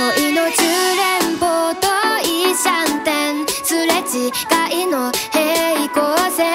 恋の連邦と一シ点すれ違いの平行線。